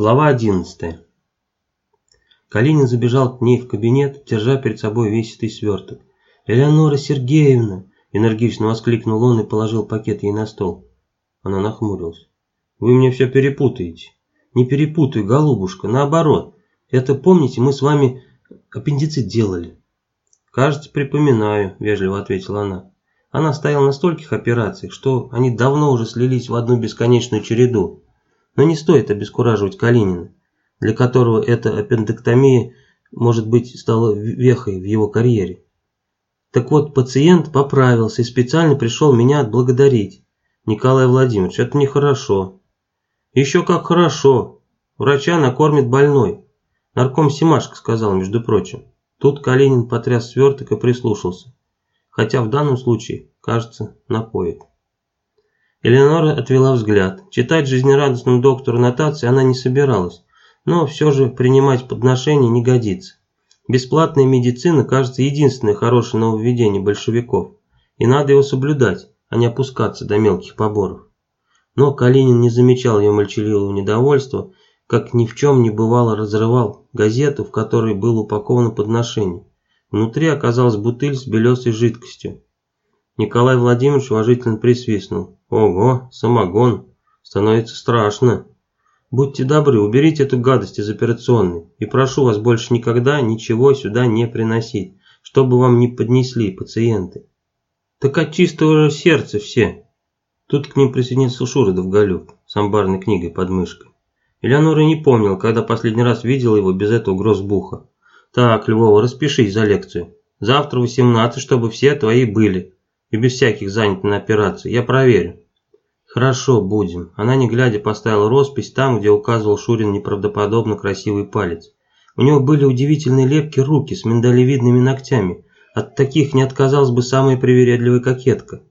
Глава 11. Калинин забежал к ней в кабинет, держа перед собой весистый сверток. «Элеонора Сергеевна!» – энергично воскликнул он и положил пакет ей на стол. Она нахмурилась. «Вы мне все перепутаете». «Не перепутай, голубушка, наоборот. Это, помните, мы с вами аппендицит делали». «Кажется, припоминаю», – вежливо ответила она. Она стояла на стольких операциях, что они давно уже слились в одну бесконечную череду. Но не стоит обескураживать Калинина, для которого эта аппендэктомия, может быть, стала вехой в его карьере. Так вот, пациент поправился и специально пришел меня отблагодарить. Николай Владимирович, это нехорошо. Еще как хорошо. Врача накормит больной. Нарком Симашко сказал, между прочим. Тут Калинин потряс сверток и прислушался. Хотя в данном случае, кажется, напоит. Элеонора отвела взгляд. Читать жизнерадостному доктору нотации она не собиралась, но все же принимать подношение не годится. Бесплатная медицина, кажется, единственное хорошее нововведение большевиков, и надо его соблюдать, а не опускаться до мелких поборов. Но Калинин не замечал ее молчаливого недовольства, как ни в чем не бывало разрывал газету, в которой было упаковано подношение. Внутри оказалась бутыль с белесой жидкостью. Николай Владимирович уважительно присвистнул. Ого, самогон. Становится страшно. Будьте добры, уберите эту гадость из операционной. И прошу вас больше никогда ничего сюда не приносить, чтобы вам не поднесли пациенты. Так от чистого сердца все. Тут к ним присоединился Шура Довголюб с амбарной книгой под мышкой. Элеонора не помнил, когда последний раз видела его без этого грозбуха. Так, Львова, распишись за лекцию. Завтра 18, чтобы все твои были и без всяких занят на операции. Я проверю». «Хорошо, будем». Она, не глядя, поставила роспись там, где указывал Шурин неправдоподобно красивый палец. У него были удивительные лепки руки с миндалевидными ногтями. От таких не отказалась бы самая привередливая кокетка.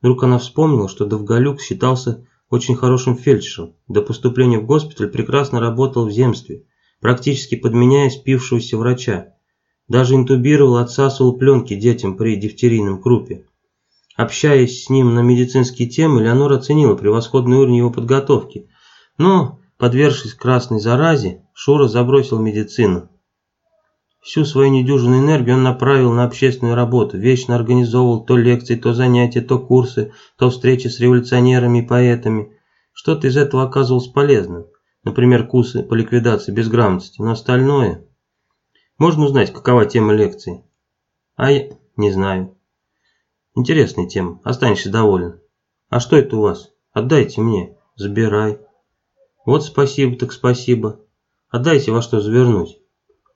Вдруг она вспомнила, что Довголюк считался очень хорошим фельдшером. До поступления в госпиталь прекрасно работал в земстве, практически подменяя спившегося врача. Даже интубировал, отсасывал пленки детям при дифтерийном крупе. Общаясь с ним на медицинские темы, Леонора оценила превосходный уровень его подготовки. Но, подвергшись красной заразе, Шура забросил медицину. Всю свою недюжинную энергию он направил на общественную работу, вечно организовывал то лекции, то занятия, то курсы, то встречи с революционерами и поэтами. Что-то из этого оказывалось полезным. Например, курсы по ликвидации безграмотности, но остальное... Можно узнать, какова тема лекции? А я не знаю. Интересная тема, останешься доволен. А что это у вас? Отдайте мне. Забирай. Вот спасибо так спасибо. Отдайте во что завернуть.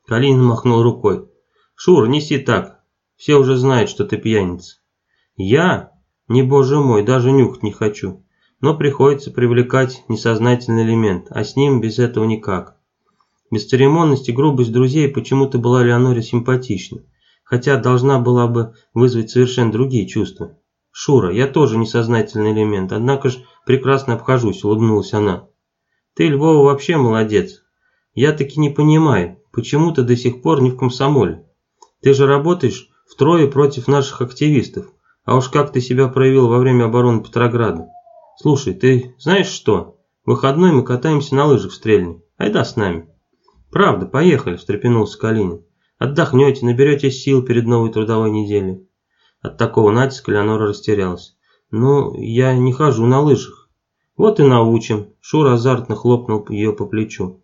Калинин махнул рукой. Шур, неси так. Все уже знают, что ты пьяница. Я? Не боже мой, даже нюхать не хочу. Но приходится привлекать несознательный элемент, а с ним без этого никак. Бесцеремонность и грубость друзей почему-то была Леоноре симпатична хотя должна была бы вызвать совершенно другие чувства. «Шура, я тоже несознательный элемент, однако ж прекрасно обхожусь», – улыбнулась она. «Ты, Львова, вообще молодец. Я таки не понимаю, почему ты до сих пор не в комсомоле? Ты же работаешь втрое против наших активистов, а уж как ты себя проявил во время обороны Петрограда. Слушай, ты знаешь что? В выходной мы катаемся на лыжах в Стрельне. Айда с нами». «Правда, поехали», – встрепенулся Калинин. Отдохнете, наберете сил перед новой трудовой неделей. От такого натиска Леонора растерялась. Ну, я не хожу на лыжах. Вот и научим. Шура азартно хлопнул ее по плечу.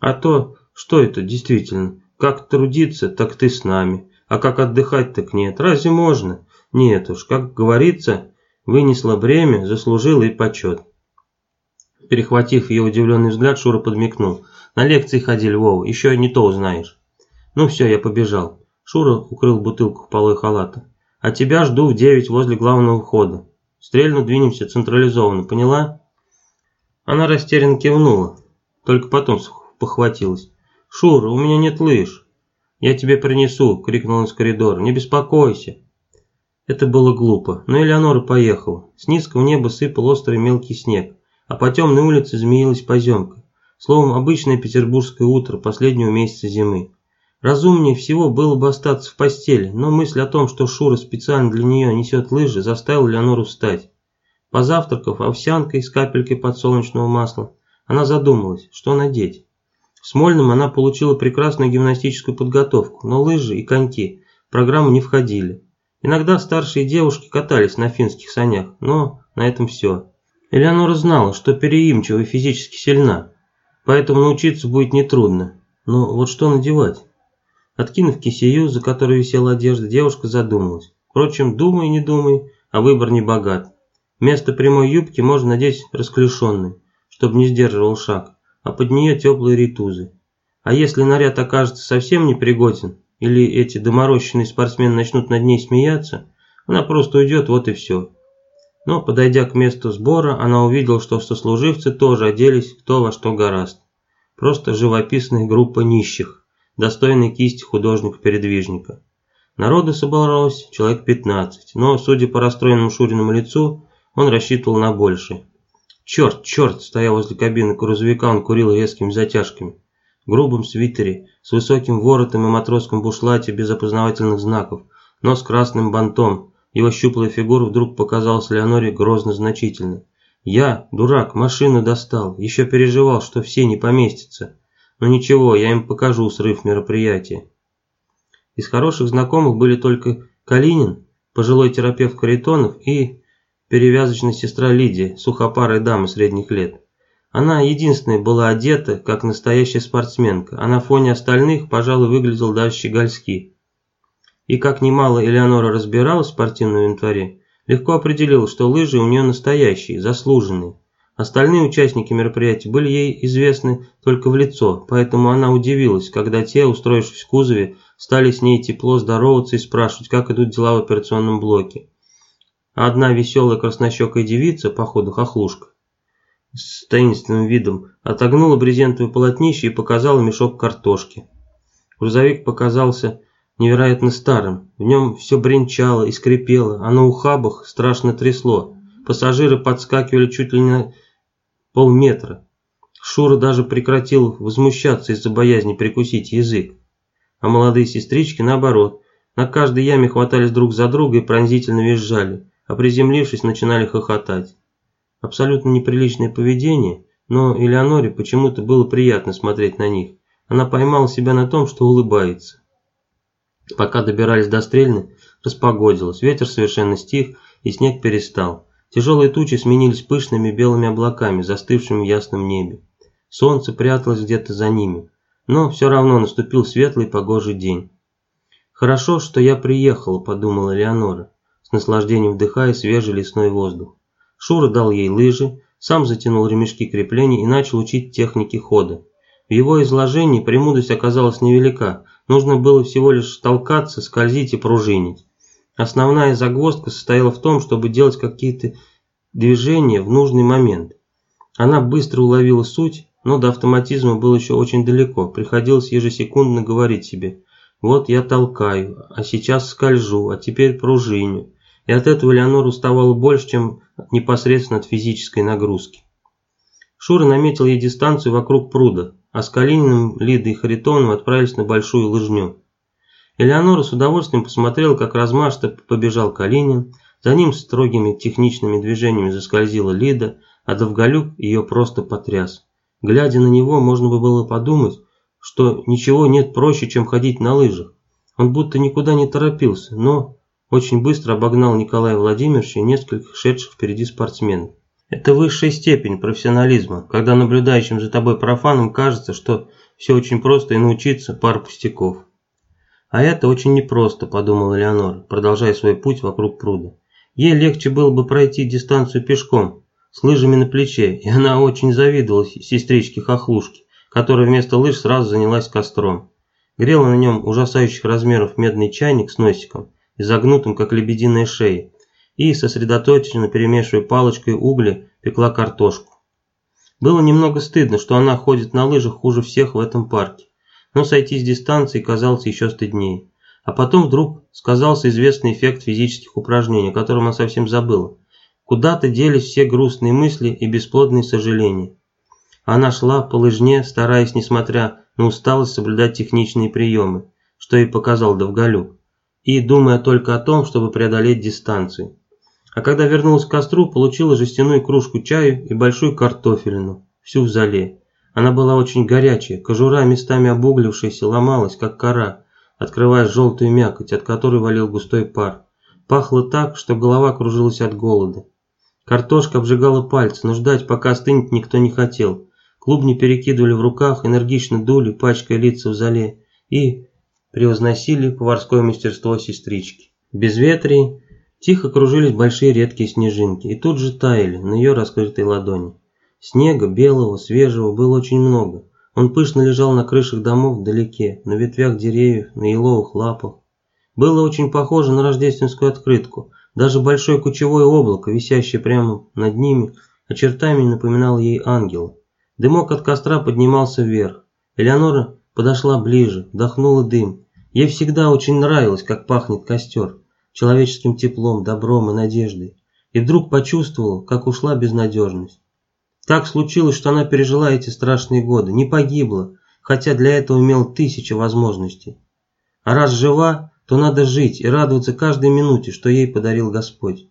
А то, что это действительно? Как трудиться, так ты с нами. А как отдыхать, так нет. Разве можно? Нет уж, как говорится, вынесла бремя, заслужила и почет. Перехватив ее удивленный взгляд, Шура подмигнул. На лекции ходи, Львова, еще не то узнаешь. Ну все, я побежал. Шура укрыл бутылку полой халата. А тебя жду в девять возле главного входа. Стрельну двинемся централизованно, поняла? Она растерянно кивнула, только потом похватилась. «Шура, у меня нет лыж». «Я тебе принесу», — крикнул он из коридора. «Не беспокойся». Это было глупо, но Элеонора поехала. С низкого неба сыпал острый мелкий снег, а по темной улице змеилась поземка. Словом, обычное петербургское утро последнего месяца зимы. Разумнее всего было бы остаться в постели, но мысль о том, что Шура специально для нее несет лыжи, заставила Леонору встать. Позавтракав овсянкой с капелькой подсолнечного масла, Она задумалась, что надеть. В Смольном она получила прекрасную гимнастическую подготовку, но лыжи и коньки в программу не входили. Иногда старшие девушки катались на финских санях, но на этом все. Элеонора знала, что переимчива и физически сильна, поэтому научиться будет нетрудно. Но вот что надевать? Откинув кисею, за которой висела одежда, девушка задумалась. Впрочем, думай, не думай, а выбор не богат. Вместо прямой юбки можно надеть расклешенный, чтобы не сдерживал шаг, а под нее теплые ритузы. А если наряд окажется совсем непригоден, или эти доморощенные спортсмены начнут над ней смеяться, она просто уйдет, вот и все. Но, подойдя к месту сбора, она увидела, что сослуживцы тоже оделись кто во что гораст. Просто живописная группа нищих, достойной кисти художника-передвижника. Народу собралось человек 15, но, судя по расстроенному Шуриному лицу, он рассчитывал на большее. Черт, черт, стоя возле кабины грузовика, он курил резкими затяжками. В грубом свитере, с высоким воротом и матросском бушлате без опознавательных знаков, но с красным бантом, его щуплая фигура вдруг показалась Леоноре грозно значительной. «Я, дурак, машину достал, еще переживал, что все не поместятся. Но ничего, я им покажу срыв мероприятия». Из хороших знакомых были только Калинин, пожилой терапевт Каритонов и перевязочная сестра Лидия, сухопарая дама средних лет. Она единственная была одета, как настоящая спортсменка, а на фоне остальных, пожалуй, выглядел даже щегольски. И как немало Элеонора разбиралась в спортивном инвентаре, легко определила, что лыжи у нее настоящие, заслуженные. Остальные участники мероприятия были ей известны только в лицо, поэтому она удивилась, когда те, устроившись в кузове, стали с ней тепло здороваться и спрашивать, как идут дела в операционном блоке. А одна веселая краснощекая девица, походу хохлушка, с таинственным видом, отогнула брезентовое полотнище и показала мешок картошки. Грузовик показался невероятно старым, в нем все бренчало и скрипело, а на ухабах страшно трясло. Пассажиры подскакивали чуть ли не полметра. Шура даже прекратил возмущаться из-за боязни прикусить язык а молодые сестрички, наоборот, на каждой яме хватались друг за друга и пронзительно визжали, а приземлившись, начинали хохотать. Абсолютно неприличное поведение, но Элеоноре почему-то было приятно смотреть на них. Она поймала себя на том, что улыбается. Пока добирались до Стрельны, распогодилось, ветер совершенно стих и снег перестал. Тяжелые тучи сменились пышными белыми облаками, застывшими в ясном небе. Солнце пряталось где-то за ними. Но все равно наступил светлый погожий день. «Хорошо, что я приехала», – подумала Леонора, с наслаждением вдыхая свежий лесной воздух. Шура дал ей лыжи, сам затянул ремешки крепления и начал учить техники хода. В его изложении премудрость оказалась невелика, нужно было всего лишь толкаться, скользить и пружинить. Основная загвоздка состояла в том, чтобы делать какие-то движения в нужный момент. Она быстро уловила суть но до автоматизма было еще очень далеко, приходилось ежесекундно говорить себе «Вот я толкаю, а сейчас скольжу, а теперь пружиню». И от этого Леонор уставала больше, чем непосредственно от физической нагрузки. Шура наметил ей дистанцию вокруг пруда, а с Калининым, Лидой и Харитоновым отправились на большую лыжню. Элеонора с удовольствием посмотрела, как размашисто побежал Калинин, за ним строгими техничными движениями заскользила Лида, а Довголюк ее просто потряс. Глядя на него, можно было подумать, что ничего нет проще, чем ходить на лыжах. Он будто никуда не торопился, но очень быстро обогнал Николая Владимировича и нескольких шедших впереди спортсменов. Это высшая степень профессионализма, когда наблюдающим за тобой профаном кажется, что все очень просто и научиться пар пустяков. А это очень непросто, подумала Леонора, продолжая свой путь вокруг пруда. Ей легче было бы пройти дистанцию пешком, с лыжами на плече, и она очень завидовала сестричке Хохлушке, которая вместо лыж сразу занялась костром. Грела на нем ужасающих размеров медный чайник с носиком, изогнутым, как лебединая шея, и, сосредоточенно перемешивая палочкой угли, пекла картошку. Было немного стыдно, что она ходит на лыжах хуже всех в этом парке, но сойти с дистанции казалось еще стыднее. А потом вдруг сказался известный эффект физических упражнений, о котором она совсем забыла. Куда-то делись все грустные мысли и бесплодные сожаления. Она шла по лыжне, стараясь, несмотря на усталость, соблюдать техничные приемы, что и показал Довголюк, и думая только о том, чтобы преодолеть дистанцию. А когда вернулась к костру, получила жестяную кружку чаю и большую картофелину. всю в зале. Она была очень горячая, кожура, местами обуглившаяся, ломалась, как кора, открывая желтую мякоть, от которой валил густой пар. Пахло так, что голова кружилась от голода. Картошка обжигала пальцы, но ждать, пока остынет, никто не хотел. Клубни перекидывали в руках, энергично дули, пачкая лица в зале, и превозносили поварское мастерство сестрички. В безветрии тихо кружились большие редкие снежинки, и тут же таяли на ее раскрытой ладони. Снега, белого, свежего, было очень много. Он пышно лежал на крышах домов вдалеке, на ветвях деревьев, на еловых лапах. Было очень похоже на рождественскую открытку. Даже большое кучевое облако, висящее прямо над ними, очертами напоминало ей ангела. Дымок от костра поднимался вверх. Элеонора подошла ближе, вдохнула дым. Ей всегда очень нравилось, как пахнет костер, человеческим теплом, добром и надеждой. И вдруг почувствовала, как ушла безнадежность. Так случилось, что она пережила эти страшные годы, не погибла, хотя для этого имела тысячи возможностей. А раз жива, то надо жить и радоваться каждой минуте, что ей подарил Господь.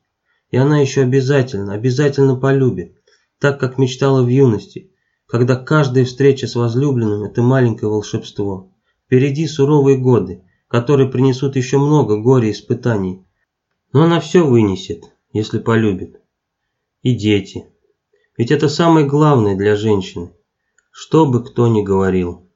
И она еще обязательно, обязательно полюбит, так как мечтала в юности, когда каждая встреча с возлюбленным – это маленькое волшебство. Впереди суровые годы, которые принесут еще много горя и испытаний. Но она все вынесет, если полюбит. И дети. Ведь это самое главное для женщины, что бы кто ни говорил.